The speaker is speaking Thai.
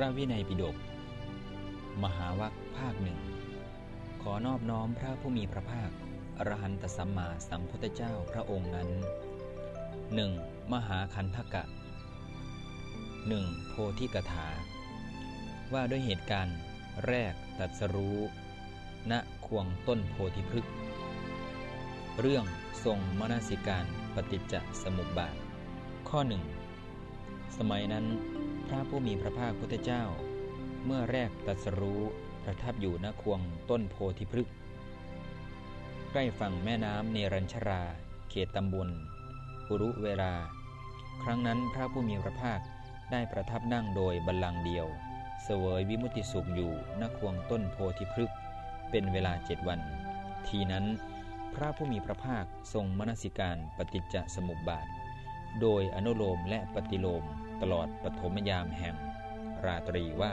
พระวินัยปิฎกมหาวัคภาคหนึ่ง ขอนอบน้อมพระผู้มีพระภาค อรหันตสัมมาสัมพุทธเจ้าพระองค์นั้นหนึ่งมหาคันธกะหนึ่งโพธิกถา ว่าด้วยเหตุการณ์แรกตัดสรู้ ณควงต้นโพธิพฤกษ์เรื่องทรงมนสิการปฏิจจสมุปบาท ข้อหนึ่ง สมัยนั้น พระผู้มีพระภาคพุทธเจ้า เมื่อแรกตรัสรู้ประทับอยู่ณควงต้นโพธิพฤกษ์ใกล้ฝั่งแม่น้ำเนรัญชรา เขตตำบลปุรุเวลา ครั้งนั้นพระผู้มีพระภาคได้ประทับนั่งโดยบัลลังก์เดียว เสวยวิมุตติสุขอยู่ณควงต้นโพธิพฤกษ์เป็นเวลาเจ็ดวัน ทีนั้นพระผู้มีพระภาคทรงมนสิการปฏิจจสมุปบาท โดยอนุโลมและปฏิโลม ตลอดปฐมยามแห่งราตรีว่า